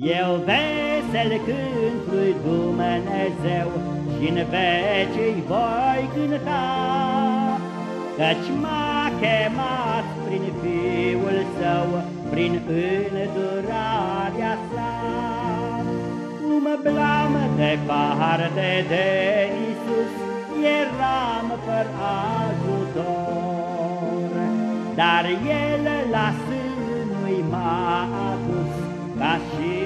Eu vesel cânt lui Dumnezeu și în vecii voi cânta, Căci m-a chemat prin Fiul Său, prin îndurarea Sa. Umblam departe de Isus, eram fără ajutor, Dar El la sânui m-a adus, ca și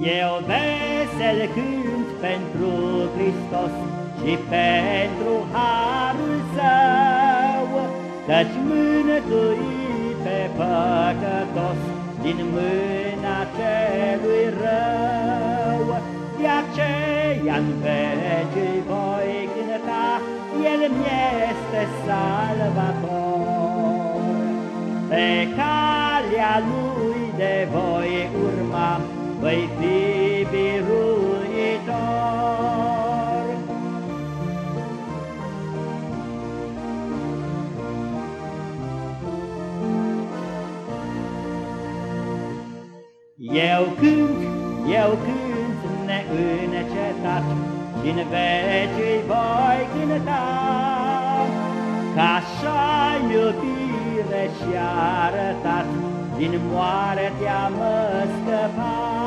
Eu vesel cânt pentru Hristos și pentru harul său, Căci mânătui pe păcătos din mâna celui rău. De aceea în veci voi cânta, El mi-este salvator. Pe calea Lui de voi urma, voi fi biruitor. Eu cânt, eu cânt neîncetat și în vecii voi cânta, Ca așa iubire și-a arătat, din moartea mă scăpat.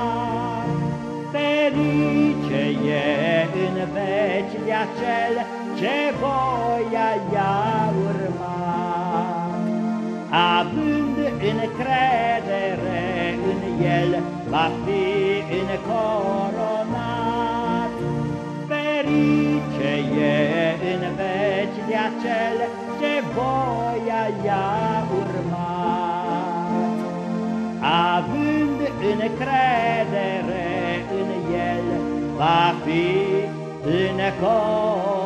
Veci de acel ce voia i-a urmat, Având încredere în el, va fi încoronat. Ferice e în veci de acel ce voia i-a urmat, Având încredere în el, va fi în ecou